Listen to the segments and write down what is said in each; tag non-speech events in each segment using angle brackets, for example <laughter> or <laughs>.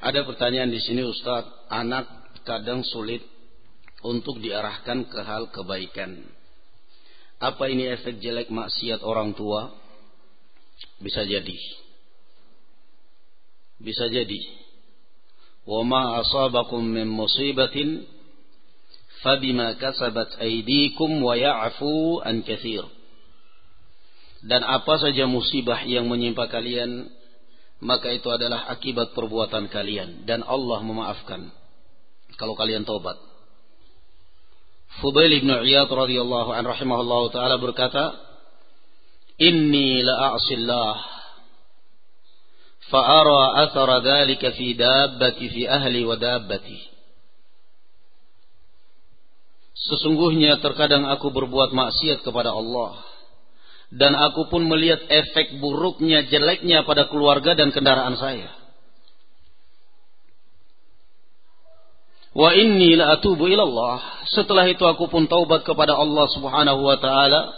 Ada pertanyaan di sini Ustadz, anak kadang sulit untuk diarahkan ke hal kebaikan. Apa ini efek jelek maksiat orang tua? Bisa jadi. Bisa jadi. Wa ma asabakum min musibatin fabima kasabat aydikum wa ya'fu an katsir. Dan apa saja musibah yang menimpa kalian maka itu adalah akibat perbuatan kalian dan Allah memaafkan kalau kalian taubat. Fudail bin Iyad radhiyallahu an rahimahullahu taala berkata, "Inni la a'sillah athara dhalika fi dabbati fi ahli wa dabbati." Sesungguhnya terkadang aku berbuat maksiat kepada Allah dan aku pun melihat efek buruknya, jeleknya pada keluarga dan kendaraan saya. Wa inni la atubu ilallah. Setelah itu aku pun taubat kepada Allah Subhanahu wa taala.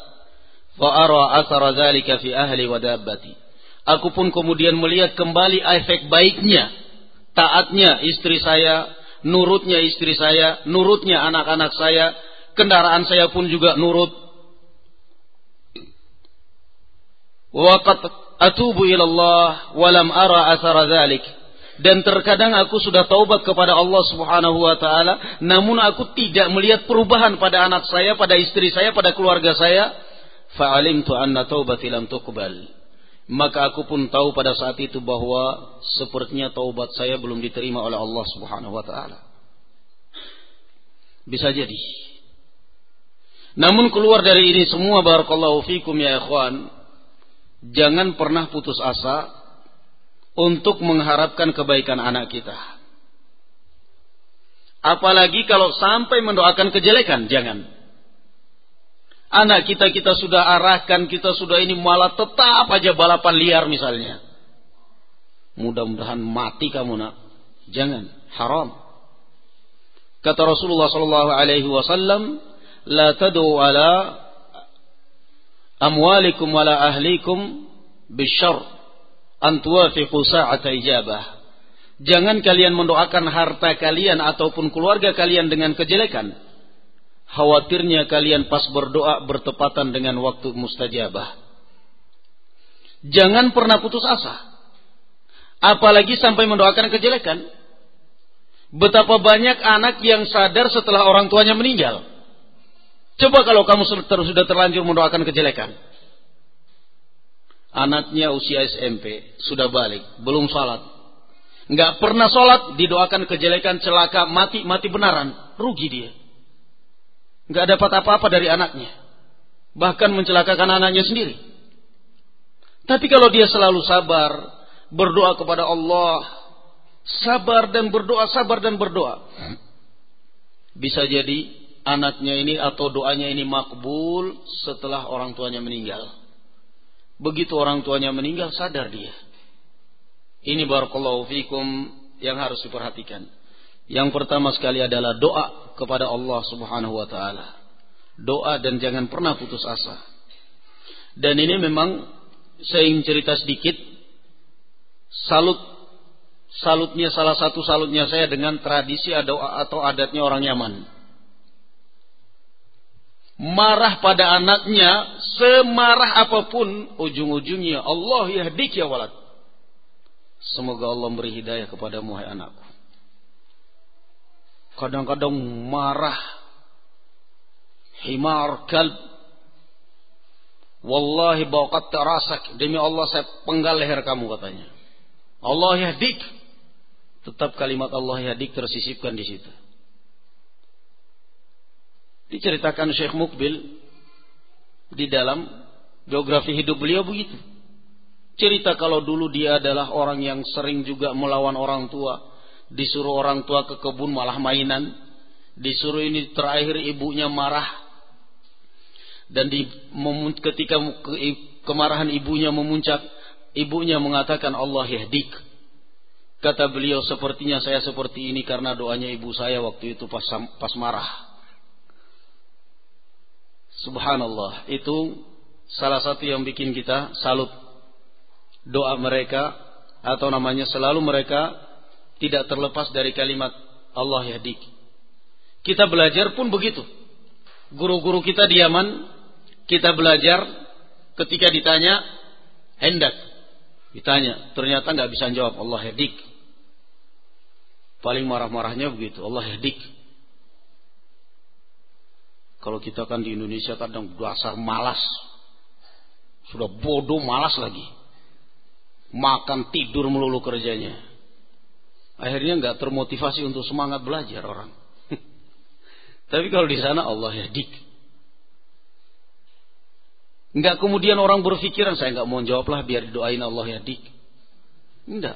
Fa ara athara dzalika fi ahli wa dabbati. Aku pun kemudian melihat kembali efek baiknya, taatnya istri saya, nurutnya istri saya, nurutnya anak-anak saya, kendaraan saya pun juga nurut Waqat atubu ara dhalik. Dan terkadang aku sudah taubat kepada Allah Subhanahu wa taala, namun aku tidak melihat perubahan pada anak saya, pada istri saya, pada keluarga saya. Fa'alimtu anna taubati lam tuqbal. Maka aku pun tahu pada saat itu bahwa sepertinya taubat saya belum diterima oleh Allah Subhanahu wa taala. Bisa jadi. Namun keluar dari ini semua barakallahu fikum ya ikhwan, jangan pernah putus asa untuk mengharapkan kebaikan anak kita. Apalagi kalau sampai mendoakan kejelekan, jangan. Anak kita kita sudah arahkan, kita sudah ini malah tetap aja balapan liar misalnya. Mudah-mudahan mati kamu nak. Jangan, haram. Kata Rasulullah sallallahu alaihi wasallam, "La tad'u ala amwalikum wala ahlikum bisyar an tuwafiqu sa'ata ijabah. Jangan kalian mendoakan harta kalian ataupun keluarga kalian dengan kejelekan. Khawatirnya kalian pas berdoa bertepatan dengan waktu mustajabah. Jangan pernah putus asa. Apalagi sampai mendoakan kejelekan. Betapa banyak anak yang sadar setelah orang tuanya meninggal. Coba kalau kamu sudah terlanjur mendoakan kejelekan. Anaknya usia SMP, sudah balik, belum salat. Nggak pernah salat, didoakan kejelekan, celaka, mati, mati benaran. Rugi dia. Nggak dapat apa-apa dari anaknya. Bahkan mencelakakan anaknya sendiri. Tapi kalau dia selalu sabar, berdoa kepada Allah, sabar dan berdoa, sabar dan berdoa. Bisa jadi anaknya ini atau doanya ini makbul setelah orang tuanya meninggal. Begitu orang tuanya meninggal sadar dia. Ini barakallahu fikum yang harus diperhatikan. Yang pertama sekali adalah doa kepada Allah Subhanahu wa taala. Doa dan jangan pernah putus asa. Dan ini memang saya ingin cerita sedikit salut salutnya salah satu salutnya saya dengan tradisi atau adatnya orang Yaman marah pada anaknya semarah apa pun ujung-ujungnya Allah yahdik ya walad. Semoga Allah beri hidayah kepada hai anakku. Kadang-kadang marah himar kalb. Wallahi baqat tarasak demi Allah saya penggal leher kamu katanya. Allah yahdik tetap kalimat Allah yahdik tersisipkan di situ Diceritakan Syekh Mukbil di dalam biografi hidup beliau begitu. Cerita kalau dulu dia adalah orang yang sering juga melawan orang tua, disuruh orang tua ke kebun malah mainan, disuruh ini terakhir ibunya marah dan di ketika kemarahan ibunya memuncak, ibunya mengatakan Allah yahdik. Kata beliau sepertinya saya seperti ini karena doanya ibu saya waktu itu pas pas marah. Subhanallah, itu salah satu yang bikin kita salut. Doa mereka atau namanya selalu mereka tidak terlepas dari kalimat Allah yahdik. Kita belajar pun begitu. Guru-guru kita di Yaman, kita belajar ketika ditanya hendak. Ditanya, ternyata nggak bisa jawab Allah yahdik. Paling marah-marahnya begitu, Allah yahdik. Kalau kita kan di Indonesia kadang dasar malas. Sudah bodoh malas lagi. Makan tidur melulu kerjanya. Akhirnya nggak termotivasi untuk semangat belajar orang. <laughs> Tapi kalau di sana Allah ya dik. Enggak kemudian orang berpikiran saya nggak mau jawablah biar didoain Allah ya dik. Enggak.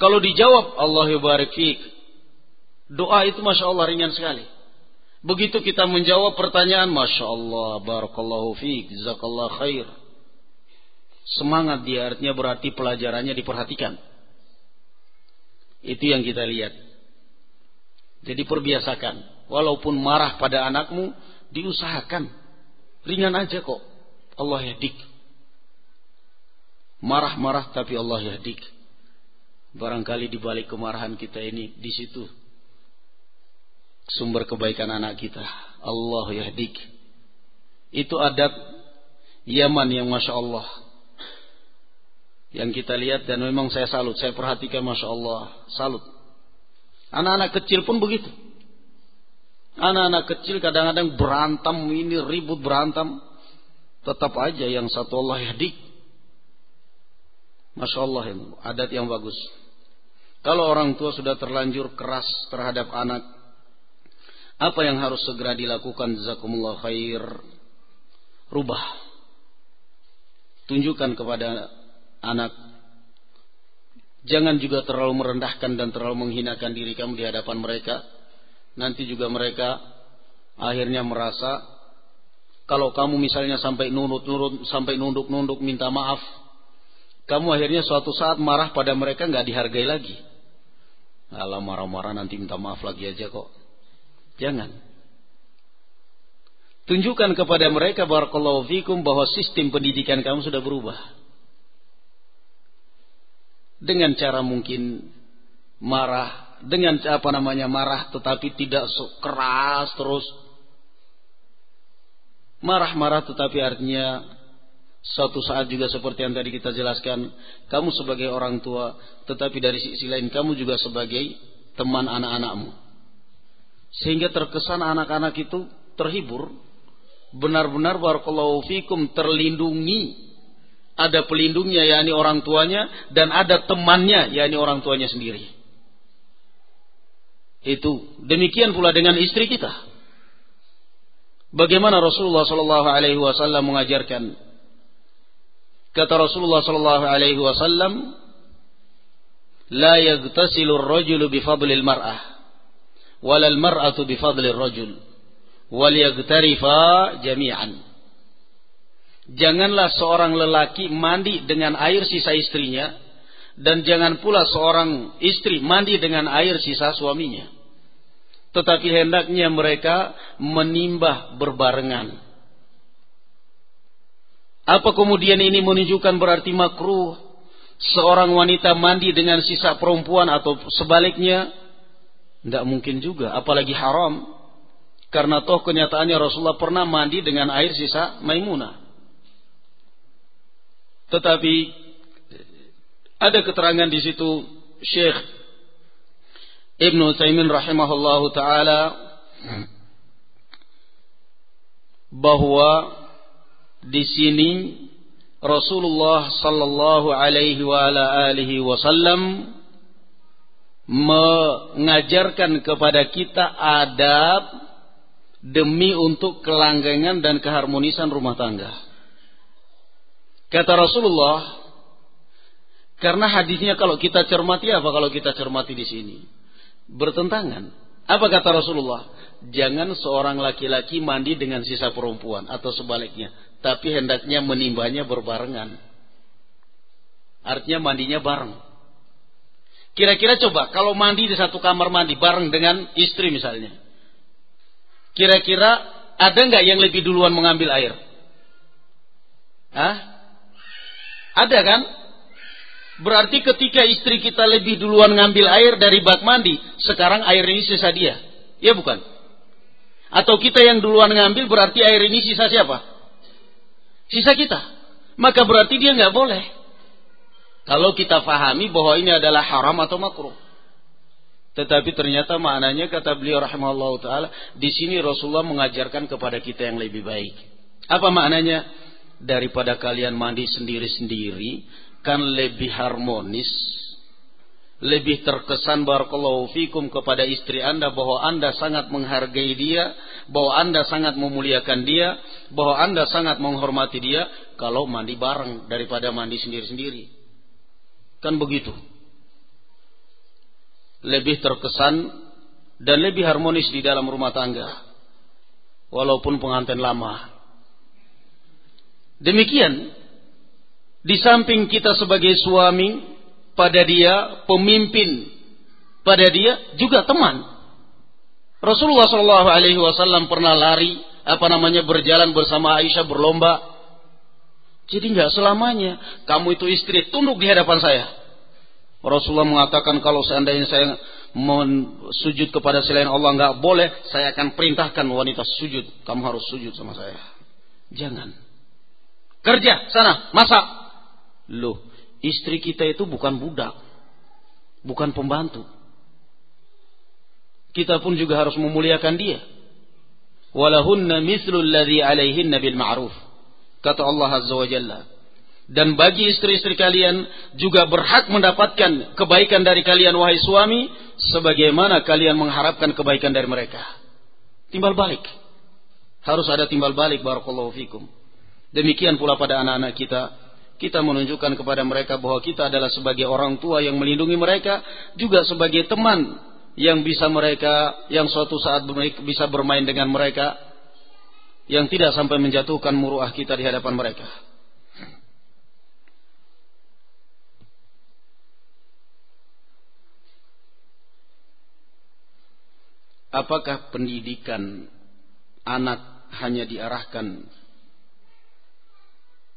Kalau dijawab Allah ya barik Doa itu masya Allah ringan sekali. Begitu kita menjawab pertanyaan, Masya Allah, Barakallahu fiqh, Jazakallah khair. Semangat dia artinya berarti pelajarannya diperhatikan. Itu yang kita lihat. Jadi perbiasakan. Walaupun marah pada anakmu, diusahakan. Ringan aja kok. Allah yadik. Marah-marah tapi Allah yadik. Barangkali di balik kemarahan kita ini di situ sumber kebaikan anak kita. Allah yahdik. Itu adat Yaman yang Masya Allah. Yang kita lihat dan memang saya salut. Saya perhatikan Masya Allah. Salut. Anak-anak kecil pun begitu. Anak-anak kecil kadang-kadang berantem ini ribut berantem. Tetap aja yang satu Allah yahdik. Masya Allah adat yang bagus. Kalau orang tua sudah terlanjur keras terhadap anak, apa yang harus segera dilakukan jazakumullah khair? Rubah. Tunjukkan kepada anak. Jangan juga terlalu merendahkan dan terlalu menghinakan diri kamu di hadapan mereka. Nanti juga mereka akhirnya merasa kalau kamu misalnya sampai nurut-nurut, sampai nunduk-nunduk minta maaf, kamu akhirnya suatu saat marah pada mereka nggak dihargai lagi. Alah marah-marah nanti minta maaf lagi aja kok. Jangan. Tunjukkan kepada mereka barakallahu fikum bahwa sistem pendidikan kamu sudah berubah. Dengan cara mungkin marah, dengan apa namanya marah tetapi tidak keras terus. Marah-marah tetapi artinya suatu saat juga seperti yang tadi kita jelaskan, kamu sebagai orang tua, tetapi dari sisi lain kamu juga sebagai teman anak-anakmu sehingga terkesan anak-anak itu terhibur. Benar-benar barakallahu fikum terlindungi. Ada pelindungnya yakni orang tuanya dan ada temannya yakni orang tuanya sendiri. Itu. Demikian pula dengan istri kita. Bagaimana Rasulullah sallallahu alaihi wasallam mengajarkan? Kata Rasulullah sallallahu alaihi wasallam la yaghtasilu ar-rajulu bi mar'ah walal mar'atu bifadlir rajul wal yagtarifa jami'an janganlah seorang lelaki mandi dengan air sisa istrinya dan jangan pula seorang istri mandi dengan air sisa suaminya. Tetapi hendaknya mereka menimbah berbarengan. Apa kemudian ini menunjukkan berarti makruh? Seorang wanita mandi dengan sisa perempuan atau sebaliknya tidak mungkin juga, apalagi haram. Karena toh kenyataannya Rasulullah pernah mandi dengan air sisa Maimunah. Tetapi ada keterangan di situ Syekh Ibnu Taimin rahimahullahu taala bahwa di sini Rasulullah sallallahu alaihi wa ala alihi wasallam mengajarkan kepada kita adab demi untuk kelanggengan dan keharmonisan rumah tangga. Kata Rasulullah, karena hadisnya kalau kita cermati apa kalau kita cermati di sini? Bertentangan. Apa kata Rasulullah? Jangan seorang laki-laki mandi dengan sisa perempuan atau sebaliknya, tapi hendaknya menimbanya berbarengan. Artinya mandinya bareng. Kira-kira coba kalau mandi di satu kamar mandi bareng dengan istri misalnya. Kira-kira ada nggak yang lebih duluan mengambil air? Hah? Ada kan? Berarti ketika istri kita lebih duluan ngambil air dari bak mandi, sekarang air ini sisa dia. Ya bukan? Atau kita yang duluan ngambil berarti air ini sisa siapa? Sisa kita. Maka berarti dia nggak boleh. Kalau kita fahami bahwa ini adalah haram atau makruh. Tetapi ternyata maknanya kata beliau rahimahullah taala di sini Rasulullah mengajarkan kepada kita yang lebih baik. Apa maknanya? Daripada kalian mandi sendiri-sendiri, kan lebih harmonis, lebih terkesan barakallahu fikum kepada istri Anda bahwa Anda sangat menghargai dia, bahwa Anda sangat memuliakan dia, bahwa Anda sangat menghormati dia kalau mandi bareng daripada mandi sendiri-sendiri. Kan begitu. Lebih terkesan dan lebih harmonis di dalam rumah tangga. Walaupun pengantin lama. Demikian di samping kita sebagai suami pada dia, pemimpin pada dia, juga teman. Rasulullah Shallallahu Alaihi Wasallam pernah lari, apa namanya berjalan bersama Aisyah berlomba. Jadi nggak selamanya kamu itu istri tunduk di hadapan saya. Rasulullah mengatakan kalau seandainya saya sujud kepada selain Allah nggak boleh, saya akan perintahkan wanita sujud. Kamu harus sujud sama saya. Jangan. Kerja sana, masak, Loh, istri kita itu bukan budak. Bukan pembantu. Kita pun juga harus memuliakan dia. Walahunna mithlul ladhi alaihinna bil ma'ruf. Kata Allah Azza wa Jalla. Dan bagi istri-istri kalian juga berhak mendapatkan kebaikan dari kalian wahai suami sebagaimana kalian mengharapkan kebaikan dari mereka. Timbal balik. Harus ada timbal balik barakallahu fikum. Demikian pula pada anak-anak kita kita menunjukkan kepada mereka bahwa kita adalah sebagai orang tua yang melindungi mereka, juga sebagai teman yang bisa mereka, yang suatu saat bisa bermain dengan mereka, yang tidak sampai menjatuhkan muruah kita di hadapan mereka. Apakah pendidikan anak hanya diarahkan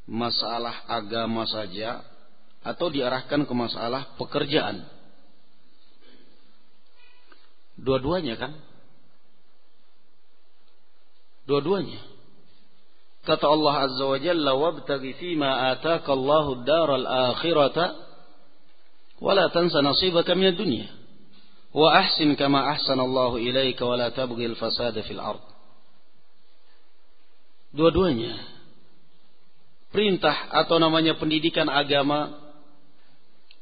masalah agama saja atau diarahkan ke masalah pekerjaan. Dua-duanya kan? Dua-duanya. Kata Allah Azza wa Jalla wabtaghi fima ataka Allahu ad-daral akhirata wa la tansa nasibaka minad dunya wa ahsin kama ahsana Allahu ilaika wa la tabghi al-fasada fil ard. Dua-duanya perintah atau namanya pendidikan agama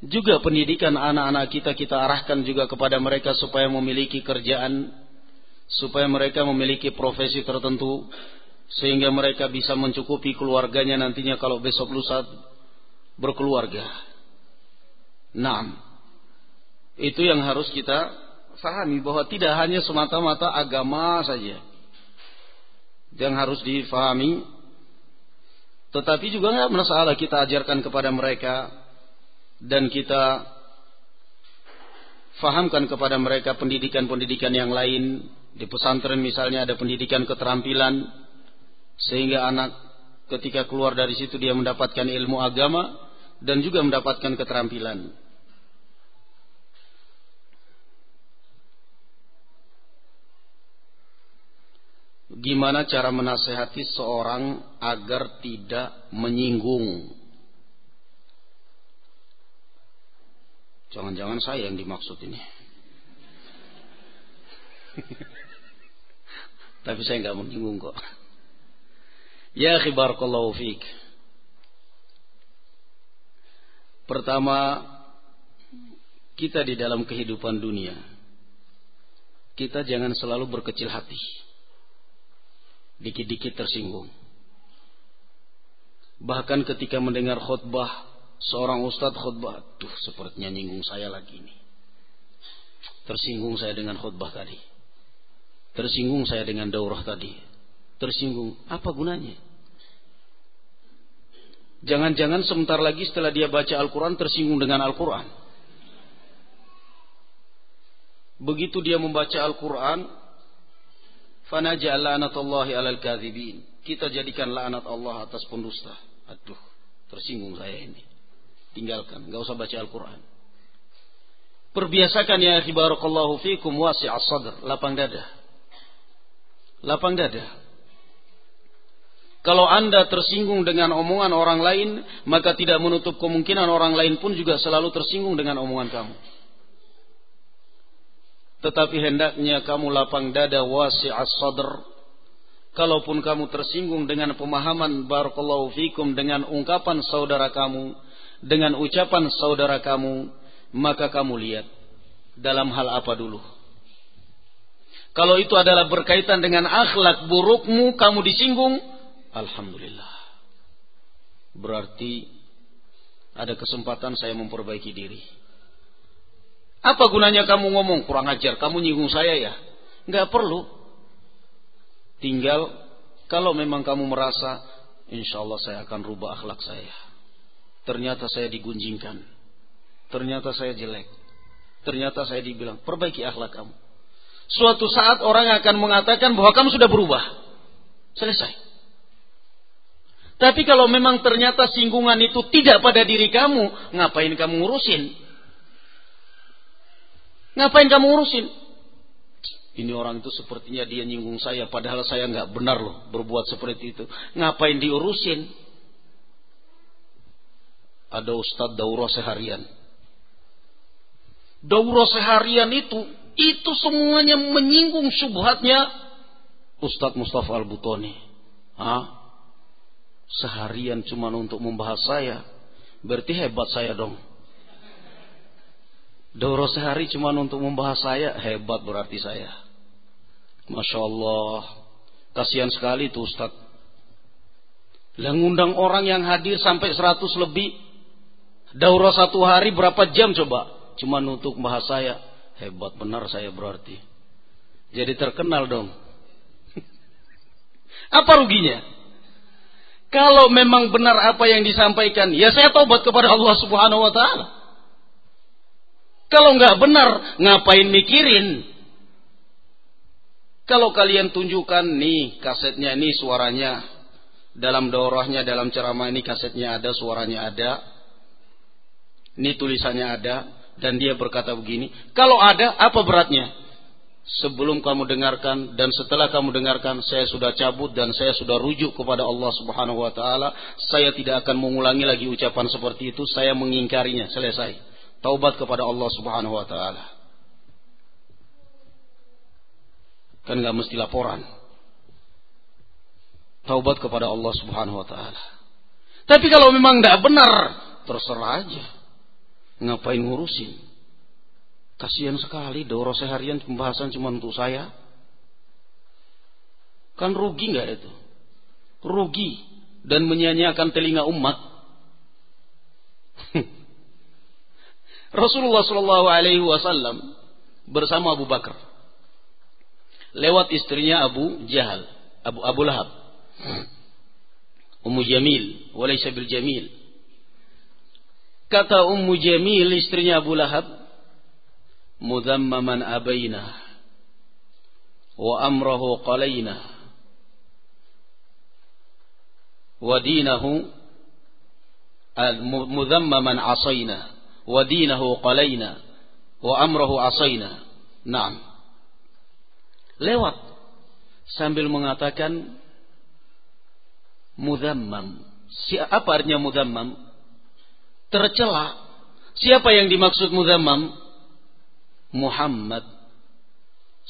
juga pendidikan anak-anak kita kita arahkan juga kepada mereka supaya memiliki kerjaan supaya mereka memiliki profesi tertentu sehingga mereka bisa mencukupi keluarganya nantinya kalau besok lusa berkeluarga. Nah, itu yang harus kita fahami bahwa tidak hanya semata-mata agama saja yang harus difahami tetapi juga nggak masalah kita ajarkan kepada mereka dan kita fahamkan kepada mereka pendidikan-pendidikan yang lain di pesantren misalnya ada pendidikan keterampilan sehingga anak ketika keluar dari situ dia mendapatkan ilmu agama dan juga mendapatkan keterampilan. gimana cara menasehati seorang agar tidak menyinggung. Jangan-jangan saya yang dimaksud ini. <laughs> Tapi saya nggak menyinggung kok. Ya khibarakallahu fiik. Pertama, kita di dalam kehidupan dunia, kita jangan selalu berkecil hati dikit-dikit tersinggung. Bahkan ketika mendengar khutbah seorang ustadz khutbah, tuh sepertinya nyinggung saya lagi ini. Tersinggung saya dengan khutbah tadi. Tersinggung saya dengan daurah tadi. Tersinggung, apa gunanya? Jangan-jangan sebentar lagi setelah dia baca Al-Quran tersinggung dengan Al-Quran. Begitu dia membaca Al-Quran, Fanaja'al la'natullahi alal kadhibin. Kita jadikan laknat Allah atas pendusta. Aduh, tersinggung saya ini. Tinggalkan, nggak usah baca Al-Quran. Perbiasakan ya barakallahu fikum wasi'as sadr, lapang dada. Lapang dada. Kalau Anda tersinggung dengan omongan orang lain, maka tidak menutup kemungkinan orang lain pun juga selalu tersinggung dengan omongan kamu. Tetapi hendaknya kamu lapang dada wasi'as sadr. Kalaupun kamu tersinggung dengan pemahaman barakallahu fikum dengan ungkapan saudara kamu, dengan ucapan saudara kamu, maka kamu lihat dalam hal apa dulu. Kalau itu adalah berkaitan dengan akhlak burukmu, kamu disinggung, Alhamdulillah. Berarti ada kesempatan saya memperbaiki diri. Apa gunanya kamu ngomong kurang ajar, kamu nyinggung saya ya? Enggak perlu. Tinggal kalau memang kamu merasa insya Allah saya akan rubah akhlak saya. Ternyata saya digunjingkan. Ternyata saya jelek. Ternyata saya dibilang, perbaiki akhlak kamu. Suatu saat orang akan mengatakan bahwa kamu sudah berubah. Selesai. Tapi kalau memang ternyata singgungan itu tidak pada diri kamu, ngapain kamu ngurusin? Ngapain kamu ngurusin? Ini orang itu sepertinya dia nyinggung saya, padahal saya nggak benar loh berbuat seperti itu. Ngapain diurusin? Ada ustadz daurah seharian. Daurah seharian itu, itu semuanya menyinggung subhatnya Ustadz Mustafa Al-Butoni. Hah? seharian cuma untuk membahas saya, berarti hebat saya dong. Doro sehari cuma untuk membahas saya, hebat berarti saya. Masya Allah, kasihan sekali tuh Ustaz. Yang ngundang orang yang hadir sampai 100 lebih. Daurah satu hari berapa jam coba? Cuma untuk membahas saya. Hebat benar saya berarti. Jadi terkenal dong. <laughs> Apa ruginya? Kalau memang benar apa yang disampaikan, ya saya tobat kepada Allah Subhanahu wa taala. Kalau nggak benar, ngapain mikirin? Kalau kalian tunjukkan nih kasetnya ini suaranya dalam daurahnya dalam ceramah ini kasetnya ada suaranya ada ini tulisannya ada dan dia berkata begini kalau ada apa beratnya? Sebelum kamu dengarkan dan setelah kamu dengarkan saya sudah cabut dan saya sudah rujuk kepada Allah Subhanahu wa taala. Saya tidak akan mengulangi lagi ucapan seperti itu. Saya mengingkarinya selesai. Taubat kepada Allah Subhanahu wa taala. Kan nggak mesti laporan. Taubat kepada Allah Subhanahu wa taala. Tapi kalau memang tidak benar terserah aja ngapain ngurusin Kasihan sekali Doro seharian pembahasan cuma untuk saya. Kan rugi nggak itu? Rugi dan menyanyiakan telinga umat. <laughs> Rasulullah Shallallahu Alaihi Wasallam bersama Abu Bakar lewat istrinya Abu Jahal, Abu Abu Lahab, Ummu Jamil, walaysa bil Jamil. Kata Ummu Jamil istrinya Abu Lahab, "Mudhammaman abaina wa amrahu qalaina wa dinahu mudhammaman asaina wa dinahu qalaina wa amrahu asaina." Naam. Lewat sambil mengatakan mudhammam. Siapa artinya mudhammam? Tercela. Siapa yang dimaksud muzammam? Muhammad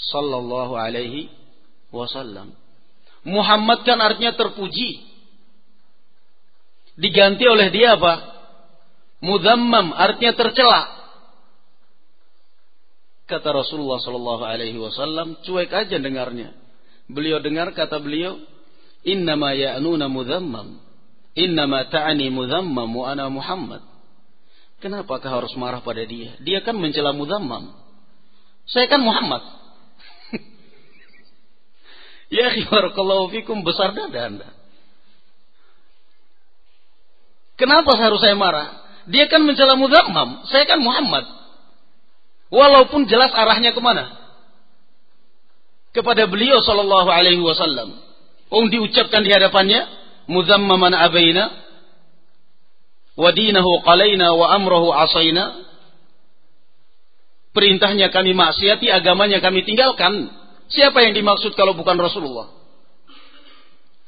sallallahu alaihi wasallam. Muhammad kan artinya terpuji. Diganti oleh dia apa? Mudammam artinya tercela. Kata Rasulullah sallallahu alaihi wasallam, cuek aja dengarnya. Beliau dengar kata beliau, "Innama ya'nuna mudammam. Innama ta'ani mudammam wa ana Muhammad." Kenapakah harus marah pada dia? Dia kan mencela mudammam. Saya kan Muhammad. <laughs> ya barakallahu fikum besar dada Anda. Kenapa harus saya marah? Dia kan mencela mudhammam. Saya kan Muhammad. Walaupun jelas arahnya ke mana? Kepada beliau sallallahu alaihi wasallam. Om diucapkan di hadapannya. Mudhammaman abaina. Wa dinahu qalaina wa asaina. Perintahnya kami maksiati agamanya kami tinggalkan. Siapa yang dimaksud kalau bukan Rasulullah?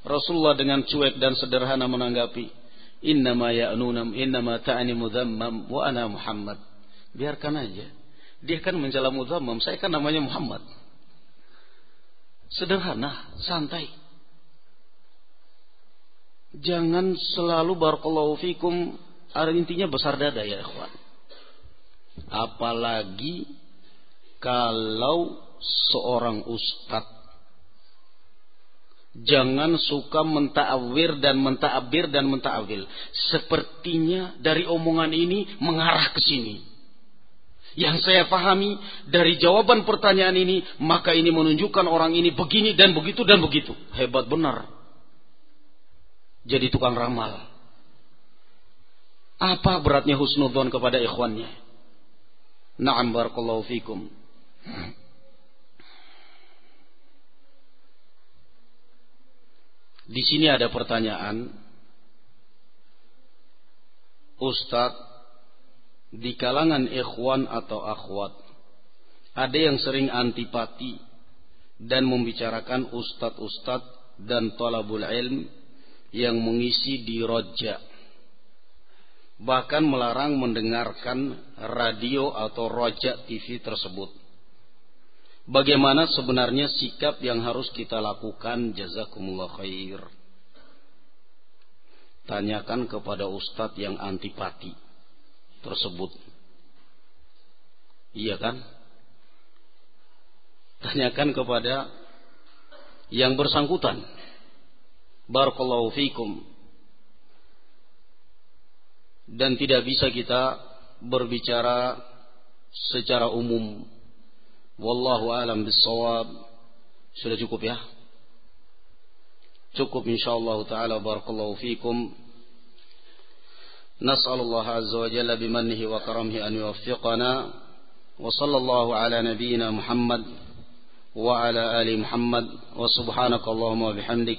Rasulullah dengan cuek dan sederhana menanggapi innama ya'nunam innama ta'ani mudhammam wa ana Muhammad. Biarkan aja. Dia kan mencela mudhammam saya kan namanya Muhammad. Sederhana santai jangan selalu barakallahu fikum intinya besar dada ya ikhwan. Apalagi kalau seorang ustad Jangan suka menta'awir dan menta'abir dan menta'awil. Sepertinya dari omongan ini mengarah ke sini. Yang saya pahami dari jawaban pertanyaan ini, maka ini menunjukkan orang ini begini dan begitu dan begitu. Hebat benar jadi tukang ramal. Apa beratnya husnudon kepada ikhwannya? Na'am barakallahu fikum. Di sini ada pertanyaan. Ustadz, di kalangan ikhwan atau akhwat, ada yang sering antipati dan membicarakan ustadz-ustadz dan tolabul ilm yang mengisi di roja. Bahkan melarang mendengarkan radio atau roja TV tersebut. Bagaimana sebenarnya sikap yang harus kita lakukan jazakumullah khair. Tanyakan kepada ustadz yang antipati tersebut. Iya kan? Tanyakan kepada yang bersangkutan Barakallahu fikum. Dan tidak bisa kita berbicara secara umum. Wallahu alam bisawab. Sudah cukup ya? Cukup insyaallah taala barakallahu fikum. نسأل الله عز وجل بمنه وكرمه أن يوفقنا وصلى الله على نبينا محمد وعلى آل محمد وسبحانك اللهم وبحمدك